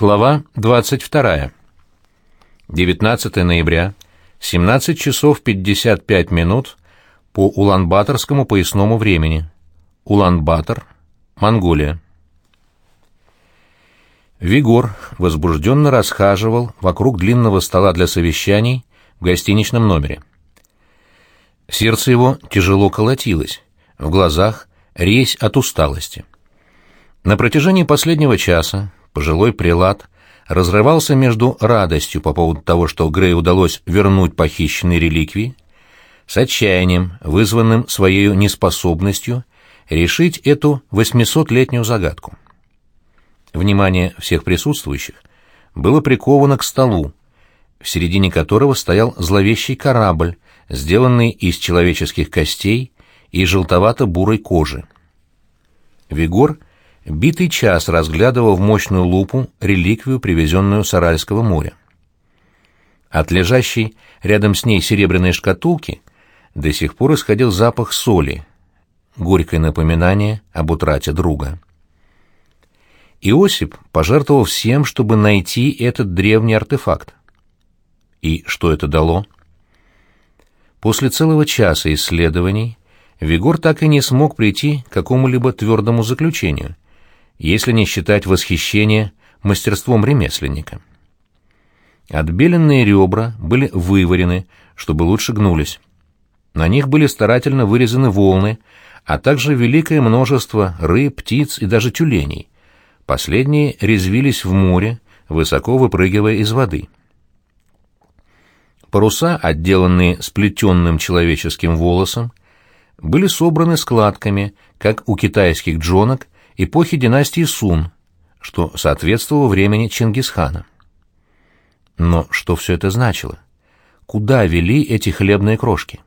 Глава 22. 19 ноября, 17 часов 55 минут по Улан-Баторскому поясному времени. Улан-Батор, Монголия. Вигор возбужденно расхаживал вокруг длинного стола для совещаний в гостиничном номере. Сердце его тяжело колотилось, в глазах резь от усталости. На протяжении последнего часа пожилой прилад разрывался между радостью по поводу того, что Грей удалось вернуть похищенные реликвии, с отчаянием, вызванным своей неспособностью решить эту восьмисотлетнюю загадку. Внимание всех присутствующих было приковано к столу, в середине которого стоял зловещий корабль, сделанный из человеческих костей и желтовато-бурой кожи. Вигор битый час разглядывал в мощную лупу реликвию, привезенную с Аральского моря. От лежащей рядом с ней серебряной шкатулки до сих пор исходил запах соли, горькое напоминание об утрате друга. Иосип пожертвовал всем, чтобы найти этот древний артефакт. И что это дало? После целого часа исследований Вигор так и не смог прийти к какому-либо твердому заключению, если не считать восхищения мастерством ремесленника. Отбеленные ребра были выварены, чтобы лучше гнулись. На них были старательно вырезаны волны, а также великое множество рыб, птиц и даже тюленей. Последние резвились в море, высоко выпрыгивая из воды. Паруса, отделанные сплетенным человеческим волосом, были собраны складками, как у китайских джонок эпохи династии Сун, что соответствовало времени Чингисхана. Но что все это значило? Куда вели эти хлебные крошки?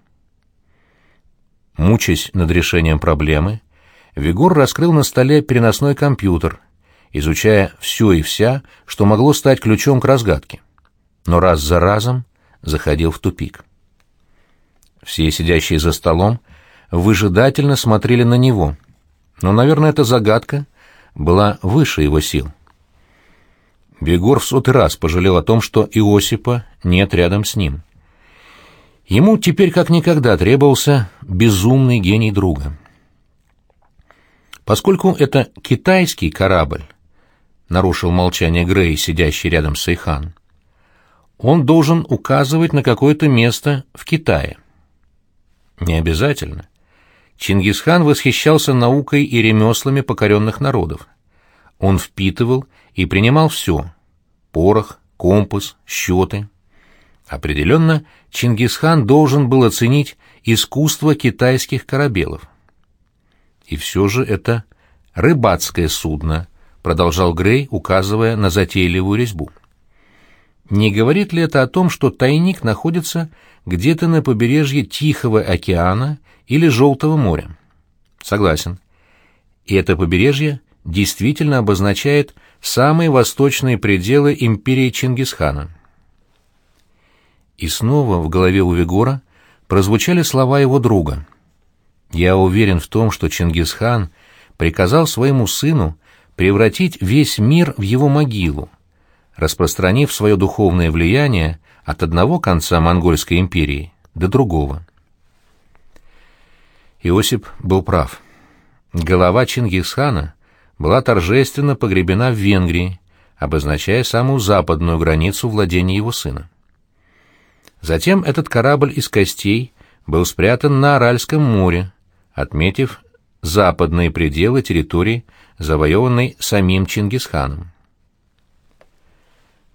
Мучаясь над решением проблемы, Вигор раскрыл на столе переносной компьютер, изучая все и вся, что могло стать ключом к разгадке. Но раз за разом заходил в тупик. Все сидящие за столом выжидательно смотрели на него, но, наверное, эта загадка была выше его сил. Бегор в сотый раз пожалел о том, что Иосипа нет рядом с ним. Ему теперь как никогда требовался безумный гений друга. Поскольку это китайский корабль, нарушил молчание Грей, сидящий рядом с Сейхан, он должен указывать на какое-то место в Китае. Не обязательно. Чингисхан восхищался наукой и ремеслами покоренных народов. Он впитывал и принимал все — порох, компас, счеты. Определенно, Чингисхан должен был оценить искусство китайских корабелов. И все же это рыбацкое судно, продолжал Грей, указывая на затейливую резьбу. Не говорит ли это о том, что тайник находится где-то на побережье Тихого океана или Желтого моря? Согласен. И это побережье действительно обозначает самые восточные пределы империи Чингисхана. И снова в голове у Вигора прозвучали слова его друга. «Я уверен в том, что Чингисхан приказал своему сыну превратить весь мир в его могилу, распространив свое духовное влияние от одного конца Монгольской империи до другого. Иосип был прав. Голова Чингисхана была торжественно погребена в Венгрии, обозначая самую западную границу владения его сына. Затем этот корабль из костей был спрятан на Аральском море, отметив западные пределы территории, завоеванной самим Чингисханом.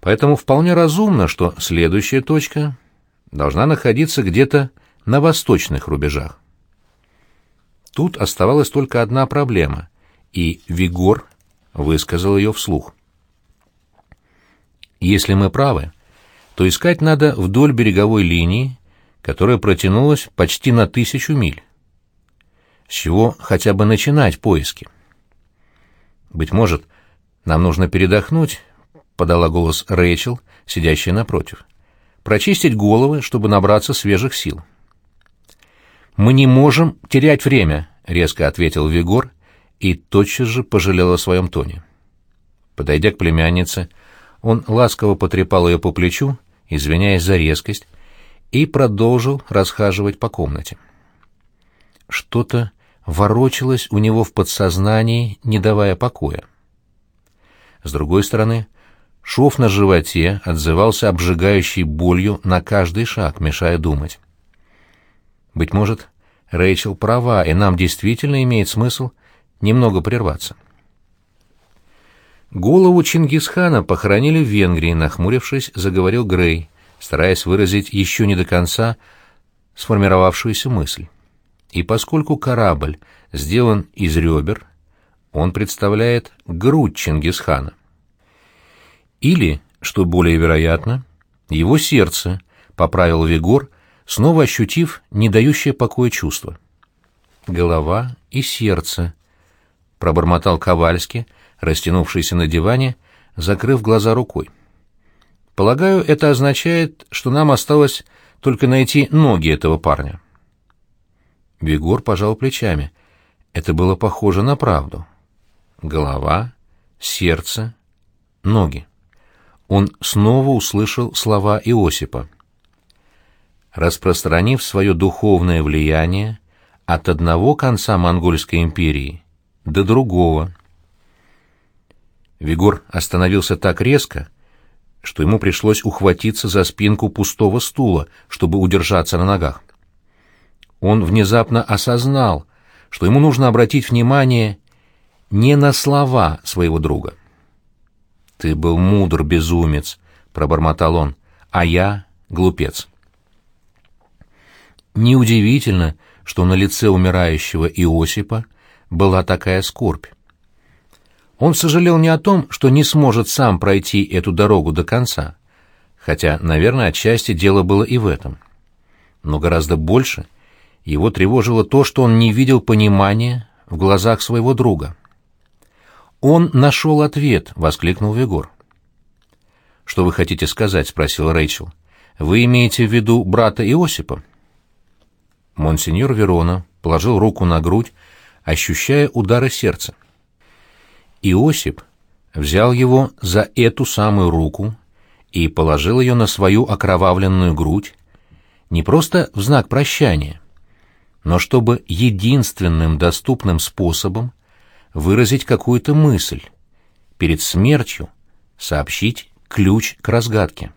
Поэтому вполне разумно, что следующая точка должна находиться где-то на восточных рубежах. Тут оставалась только одна проблема, и Вигор высказал ее вслух. Если мы правы, то искать надо вдоль береговой линии, которая протянулась почти на тысячу миль. С чего хотя бы начинать поиски? Быть может, нам нужно передохнуть подала голос Рэйчел, сидящая напротив. Прочистить головы, чтобы набраться свежих сил. Мы не можем терять время, резко ответил Вигор и тотчас же пожалел о своем тоне. Подойдя к племяннице, он ласково потрепал ее по плечу, извиняясь за резкость, и продолжил расхаживать по комнате. Что-то ворочалось у него в подсознании, не давая покоя. С другой стороны, шов на животе отзывался обжигающей болью на каждый шаг, мешая думать. Быть может, Рэйчел права, и нам действительно имеет смысл немного прерваться. Голову Чингисхана похоронили в Венгрии, нахмурившись, заговорил Грей, стараясь выразить еще не до конца сформировавшуюся мысль. И поскольку корабль сделан из ребер, он представляет грудь Чингисхана. Или, что более вероятно, его сердце, поправил Вигор, снова ощутив не дающее покоя чувство. Голова и сердце, пробормотал Ковальский, растянувшийся на диване, закрыв глаза рукой. Полагаю, это означает, что нам осталось только найти ноги этого парня. Вигор пожал плечами. Это было похоже на правду. Голова, сердце, ноги. Он снова услышал слова Иосипа. Распространив свое духовное влияние от одного конца монгольской империи до другого. Вигор остановился так резко, что ему пришлось ухватиться за спинку пустого стула, чтобы удержаться на ногах он внезапно осознал, что ему нужно обратить внимание не на слова своего друга. «Ты был мудр, безумец», — пробормотал он, — «а я — глупец». Неудивительно, что на лице умирающего Иосипа была такая скорбь. Он сожалел не о том, что не сможет сам пройти эту дорогу до конца, хотя, наверное, отчасти дело было и в этом. Но гораздо больше — его тревожило то, что он не видел понимания в глазах своего друга. «Он нашел ответ!» — воскликнул Вегор. «Что вы хотите сказать?» — спросил Рэйчел. «Вы имеете в виду брата Иосипа?» Монсеньор Верона положил руку на грудь, ощущая удары сердца. Иосип взял его за эту самую руку и положил ее на свою окровавленную грудь, не просто в знак прощания — но чтобы единственным доступным способом выразить какую-то мысль, перед смертью сообщить ключ к разгадке.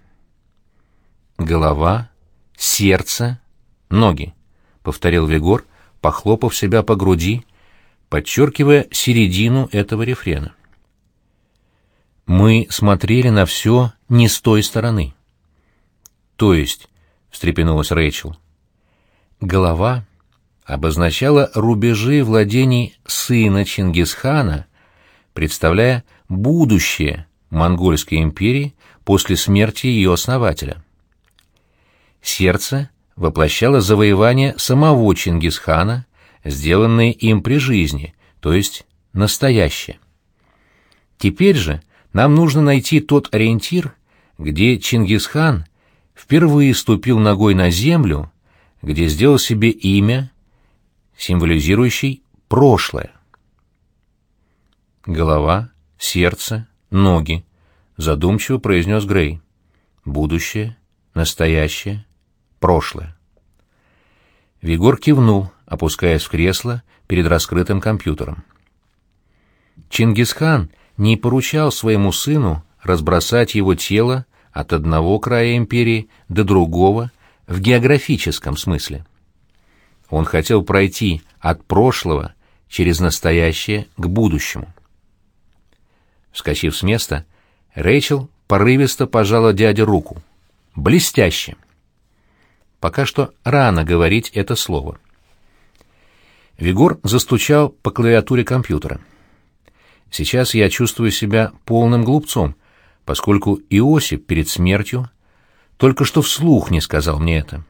Голова, сердце, ноги, повторил Вегор, похлопав себя по груди, подчеркивая середину этого рефрена. Мы смотрели на все не с той стороны. То есть, встрепенулась Рэйчел, голова обозначала рубежи владений сына Чингисхана, представляя будущее монгольской империи после смерти ее основателя. Сердце воплощало завоевание самого Чингисхана, сделанные им при жизни, то есть настоящее. Теперь же нам нужно найти тот ориентир, где Чингисхан впервые ступил ногой на землю, где сделал себе имя символизирующий прошлое. Голова, сердце, ноги, задумчиво произнес Грей. Будущее, настоящее, прошлое. Вигор кивнул, опускаясь в кресло перед раскрытым компьютером. Чингисхан не поручал своему сыну разбросать его тело от одного края империи до другого в географическом смысле. Он хотел пройти от прошлого через настоящее к будущему. Вскочив с места, Рэйчел порывисто пожала дяде руку. Блестяще. Пока что рано говорить это слово. Вигор застучал по клавиатуре компьютера. Сейчас я чувствую себя полным глупцом, поскольку Иосип перед смертью только что вслух не сказал мне это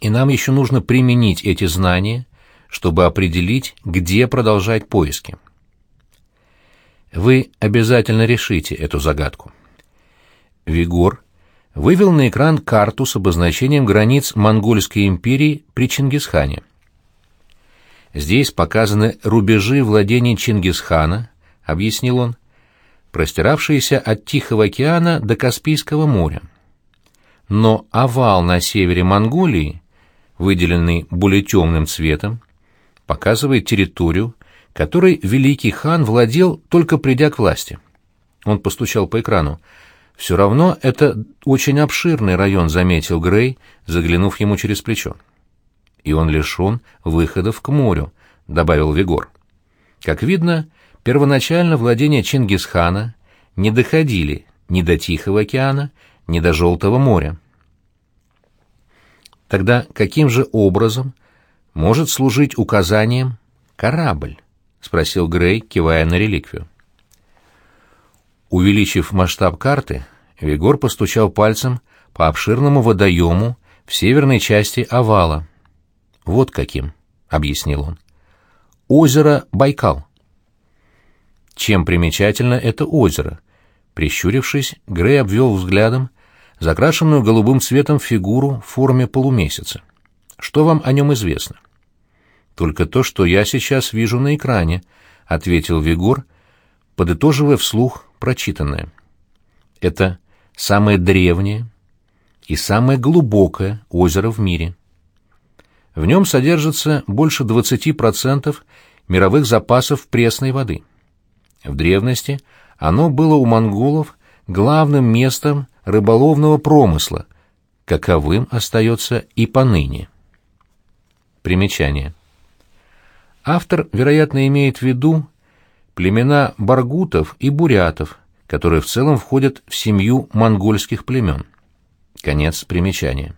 и нам еще нужно применить эти знания, чтобы определить, где продолжать поиски. Вы обязательно решите эту загадку. Вигор вывел на экран карту с обозначением границ Монгольской империи при Чингисхане. Здесь показаны рубежи владений Чингисхана, объяснил он, простиравшиеся от Тихого океана до Каспийского моря. Но овал на севере Монголии, выделенный более темным цветом, показывает территорию, которой великий хан владел, только придя к власти. Он постучал по экрану. «Все равно это очень обширный район», — заметил Грей, заглянув ему через плечо. «И он лишен выходов к морю», — добавил Вигор. Как видно, первоначально владения Чингисхана не доходили ни до Тихого океана, ни до Желтого моря. Тогда каким же образом может служить указанием корабль? — спросил Грей, кивая на реликвию. Увеличив масштаб карты, Вигор постучал пальцем по обширному водоему в северной части овала. «Вот каким», — объяснил он. «Озеро Байкал». Чем примечательно это озеро? Прищурившись, Грей обвел взглядом закрашенную голубым цветом фигуру в форме полумесяца. Что вам о нем известно? Только то, что я сейчас вижу на экране, ответил Вигор, подытоживая вслух прочитанное. Это самое древнее и самое глубокое озеро в мире. В нем содержится больше 20% мировых запасов пресной воды. В древности оно было у монголов главным местом рыболовного промысла, каковым остается и поныне. Примечание. Автор, вероятно, имеет в виду племена баргутов и бурятов, которые в целом входят в семью монгольских племен. Конец примечания.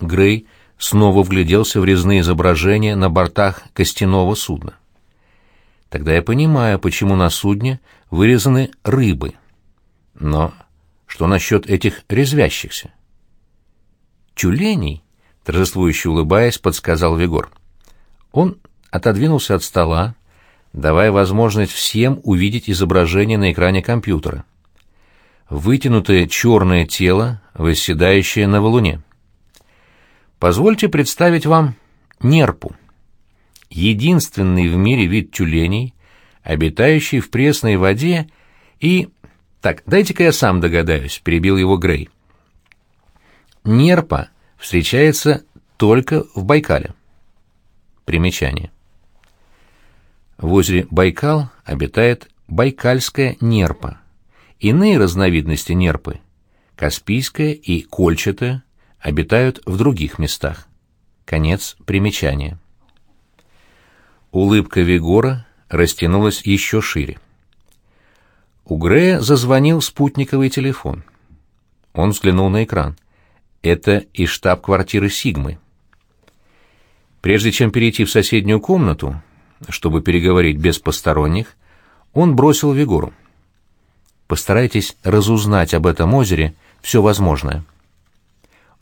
Грей снова вгляделся в резные изображения на бортах костяного судна. Тогда я понимаю, почему на судне вырезаны рыбы. Но что насчет этих резвящихся? Тюленей, торжествующе улыбаясь, подсказал Вигор. Он отодвинулся от стола, давая возможность всем увидеть изображение на экране компьютера. Вытянутое черное тело, восседающее на валуне. Позвольте представить вам нерпу. Единственный в мире вид тюленей, обитающий в пресной воде и... Так, дайте-ка я сам догадаюсь, перебил его Грей. Нерпа встречается только в Байкале. Примечание. В озере Байкал обитает байкальская нерпа. Иные разновидности нерпы, каспийская и кольчатая, обитают в других местах. Конец примечания. Улыбка Вигора растянулась еще шире. У Грея зазвонил спутниковый телефон. Он взглянул на экран. Это из штаб-квартиры Сигмы. Прежде чем перейти в соседнюю комнату, чтобы переговорить без посторонних, он бросил Вигору. «Постарайтесь разузнать об этом озере все возможное».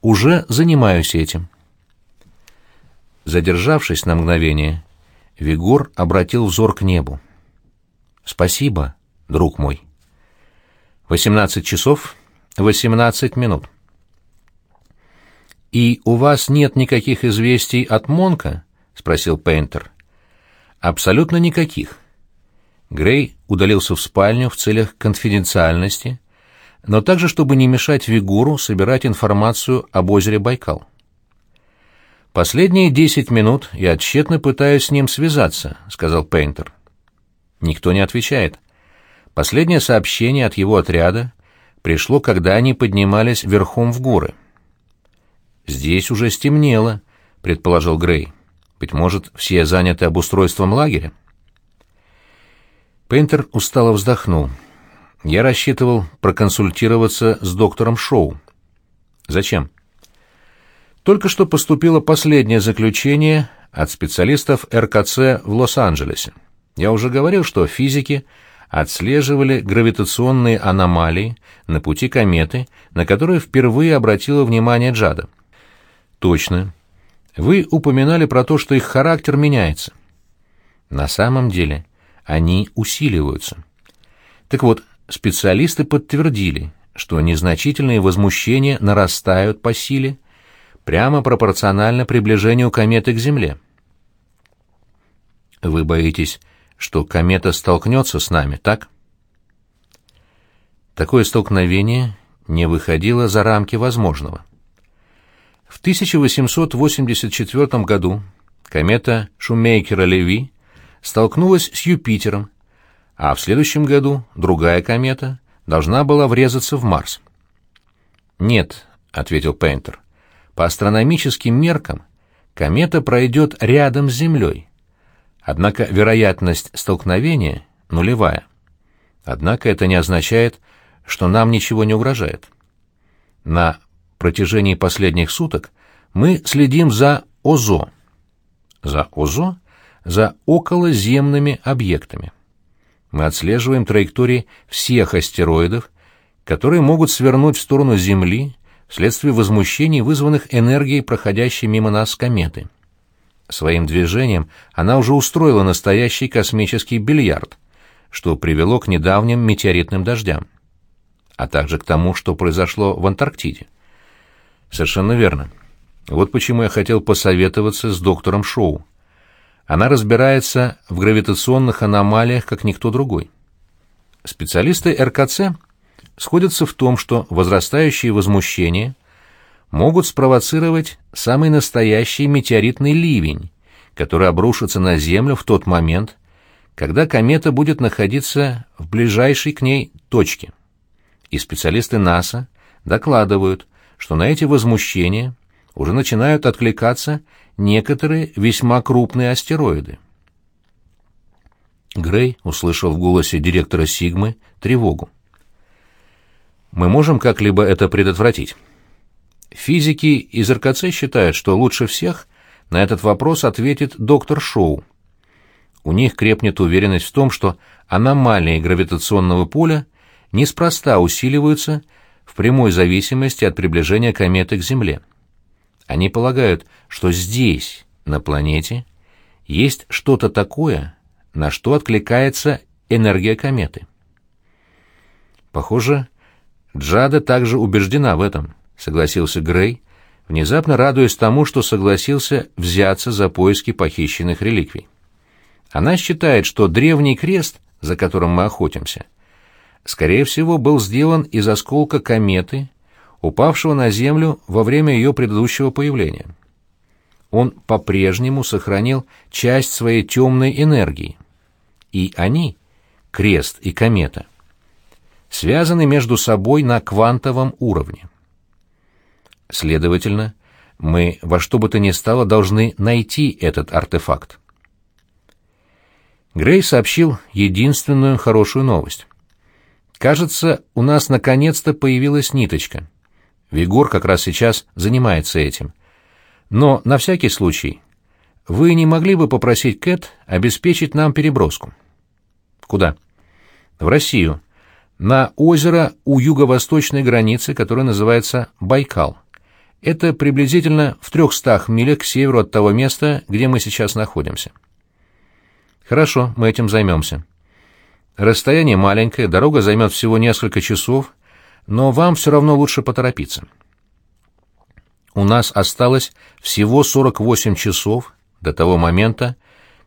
«Уже занимаюсь этим». Задержавшись на мгновение, Вигор обратил взор к небу. «Спасибо, друг мой». «Восемнадцать часов, восемнадцать минут». «И у вас нет никаких известий от Монка?» — спросил Пейнтер. «Абсолютно никаких». Грей удалился в спальню в целях конфиденциальности, но также, чтобы не мешать Вигуру собирать информацию об озере Байкал. «Последние десять минут я тщетно пытаюсь с ним связаться», — сказал Пейнтер. Никто не отвечает. Последнее сообщение от его отряда пришло, когда они поднимались верхом в горы. «Здесь уже стемнело», — предположил Грей. «Быть может, все заняты обустройством лагеря?» Пейнтер устало вздохнул. «Я рассчитывал проконсультироваться с доктором Шоу». «Зачем?» «Только что поступило последнее заключение от специалистов РКЦ в Лос-Анджелесе. Я уже говорил, что физики отслеживали гравитационные аномалии на пути кометы, на которые впервые обратила внимание Джада. Точно. Вы упоминали про то, что их характер меняется. На самом деле они усиливаются. Так вот, специалисты подтвердили, что незначительные возмущения нарастают по силе прямо пропорционально приближению кометы к Земле. Вы боитесь, что комета столкнется с нами, так? Такое столкновение не выходило за рамки возможного. В 1884 году комета Шумейкера-Леви столкнулась с Юпитером, а в следующем году другая комета должна была врезаться в Марс. «Нет», — ответил Пейнтер, — «по астрономическим меркам комета пройдет рядом с Землей. Однако вероятность столкновения нулевая. Однако это не означает, что нам ничего не угрожает. На протяжении последних суток мы следим за ОЗО. За ОЗО? За околоземными объектами. Мы отслеживаем траектории всех астероидов, которые могут свернуть в сторону Земли вследствие возмущений, вызванных энергией, проходящей мимо нас кометы. Своим движением она уже устроила настоящий космический бильярд, что привело к недавним метеоритным дождям, а также к тому, что произошло в Антарктиде. Совершенно верно. Вот почему я хотел посоветоваться с доктором Шоу. Она разбирается в гравитационных аномалиях, как никто другой. Специалисты РКЦ сходятся в том, что возрастающие возмущения могут спровоцировать самый настоящий метеоритный ливень, который обрушится на Землю в тот момент, когда комета будет находиться в ближайшей к ней точке. И специалисты НАСА докладывают, что на эти возмущения уже начинают откликаться некоторые весьма крупные астероиды. Грей услышал в голосе директора Сигмы тревогу. «Мы можем как-либо это предотвратить?» Физики из РКЦ считают, что лучше всех на этот вопрос ответит доктор Шоу. У них крепнет уверенность в том, что аномалии гравитационного поля неспроста усиливаются в прямой зависимости от приближения кометы к Земле. Они полагают, что здесь, на планете, есть что-то такое, на что откликается энергия кометы. Похоже, Джада также убеждена в этом, согласился Грей, внезапно радуясь тому, что согласился взяться за поиски похищенных реликвий. Она считает, что древний крест, за которым мы охотимся, скорее всего, был сделан из осколка кометы, упавшего на Землю во время ее предыдущего появления. Он по-прежнему сохранил часть своей темной энергии. И они, крест и комета, связаны между собой на квантовом уровне. Следовательно, мы во что бы то ни стало должны найти этот артефакт. Грей сообщил единственную хорошую новость. Кажется, у нас наконец-то появилась ниточка. Вигор как раз сейчас занимается этим. Но на всякий случай, вы не могли бы попросить Кэт обеспечить нам переброску? Куда? В Россию. На озеро у юго-восточной границы, которое называется Байкал. Это приблизительно в трехстах милях к северу от того места, где мы сейчас находимся. Хорошо, мы этим займемся. Расстояние маленькое, дорога займет всего несколько часов, но вам все равно лучше поторопиться. У нас осталось всего 48 часов до того момента,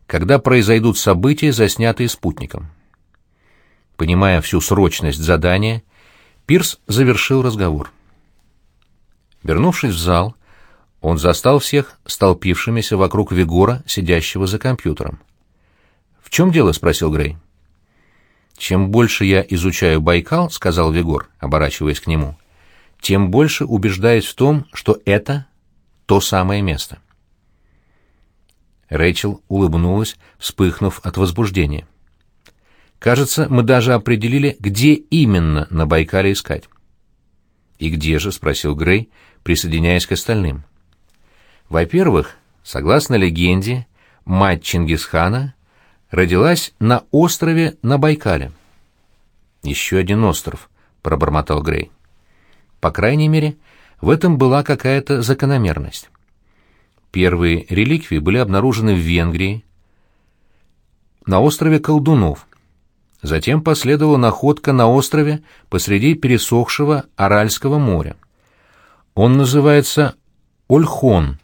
когда произойдут события, заснятые спутником. Понимая всю срочность задания, Пирс завершил разговор. Вернувшись в зал, он застал всех столпившимися вокруг Вигора, сидящего за компьютером. «В чем дело?» — спросил Грей. «Чем больше я изучаю Байкал, — сказал Вигор, оборачиваясь к нему, — тем больше убеждаюсь в том, что это то самое место». Рэйчел улыбнулась, вспыхнув от возбуждения. «Кажется, мы даже определили, где именно на Байкале искать». «И где же?» — спросил Грей, присоединяясь к остальным. «Во-первых, согласно легенде, мать Чингисхана родилась на острове на Байкале. «Еще один остров», — пробормотал Грей. По крайней мере, в этом была какая-то закономерность. Первые реликвии были обнаружены в Венгрии, на острове Колдунов. Затем последовала находка на острове посреди пересохшего Аральского моря. Он называется Ольхон,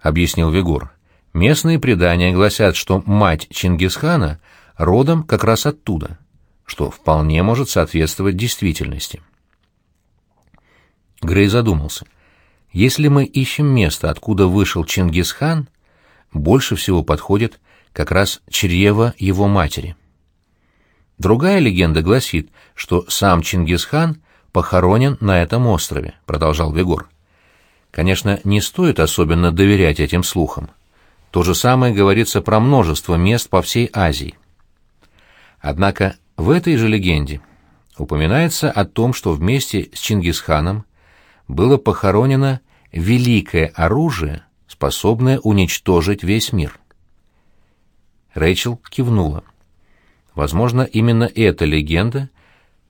объяснил Вигур. Местные предания гласят, что мать Чингисхана родом как раз оттуда, что вполне может соответствовать действительности. Грей задумался. Если мы ищем место, откуда вышел Чингисхан, больше всего подходит как раз чрево его матери. Другая легенда гласит, что сам Чингисхан похоронен на этом острове, продолжал Вегор. Конечно, не стоит особенно доверять этим слухам. То же самое говорится про множество мест по всей Азии. Однако в этой же легенде упоминается о том, что вместе с Чингисханом было похоронено великое оружие, способное уничтожить весь мир. Рэйчел кивнула. Возможно, именно эта легенда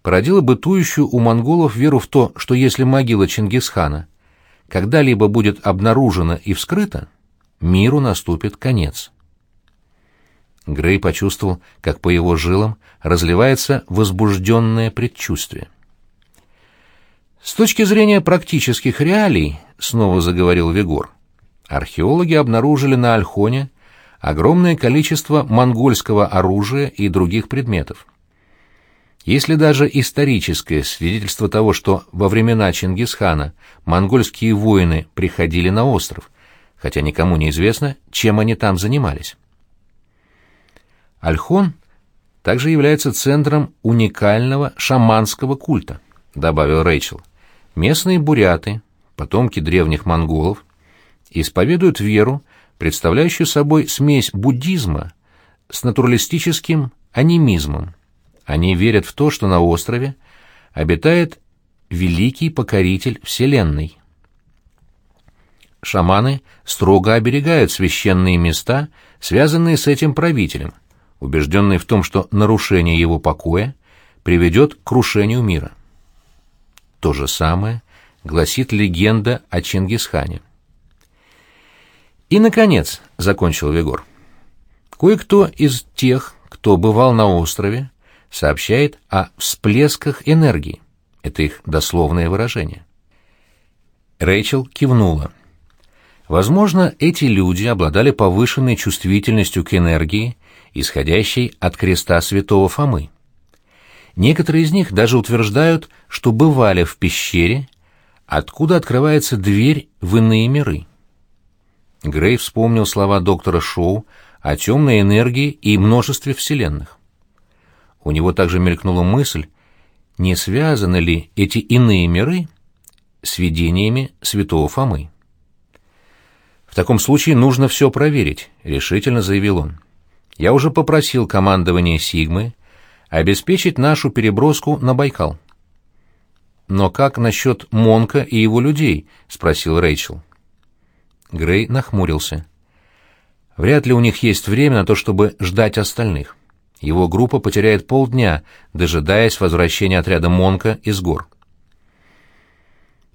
породила бытующую у монголов веру в то, что если могила Чингисхана когда-либо будет обнаружена и вскрыта, миру наступит конец. Грей почувствовал, как по его жилам разливается возбужденное предчувствие. С точки зрения практических реалий, снова заговорил Вегор, археологи обнаружили на Альхоне огромное количество монгольского оружия и других предметов. Если даже историческое свидетельство того, что во времена Чингисхана монгольские воины приходили на остров, хотя никому не известно, чем они там занимались. Альхон также является центром уникального шаманского культа, добавил Рэйчел. Местные буряты, потомки древних монголов, исповедуют веру, представляющую собой смесь буддизма с натуралистическим анимизмом. Они верят в то, что на острове обитает великий покоритель Вселенной. Шаманы строго оберегают священные места, связанные с этим правителем, убежденные в том, что нарушение его покоя приведет к крушению мира. То же самое гласит легенда о Чингисхане. И, наконец, — закончил Вегор, — кое-кто из тех, кто бывал на острове, сообщает о всплесках энергии. Это их дословное выражение. Рэйчел кивнула. Возможно, эти люди обладали повышенной чувствительностью к энергии, исходящей от креста святого Фомы. Некоторые из них даже утверждают, что бывали в пещере, откуда открывается дверь в иные миры. Грей вспомнил слова доктора Шоу о темной энергии и множестве вселенных. У него также мелькнула мысль, не связаны ли эти иные миры с видениями святого Фомы. «В таком случае нужно все проверить», — решительно заявил он. «Я уже попросил командование Сигмы обеспечить нашу переброску на Байкал. «Но как насчет Монка и его людей?» — спросил Рэйчел. Грей нахмурился. «Вряд ли у них есть время на то, чтобы ждать остальных. Его группа потеряет полдня, дожидаясь возвращения отряда Монка из гор».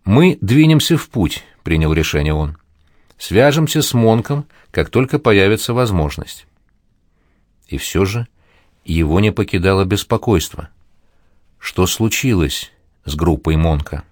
«Мы двинемся в путь», — принял решение он. «Свяжемся с Монком, как только появится возможность». И все же его не покидало беспокойство. Что случилось с группой Монка?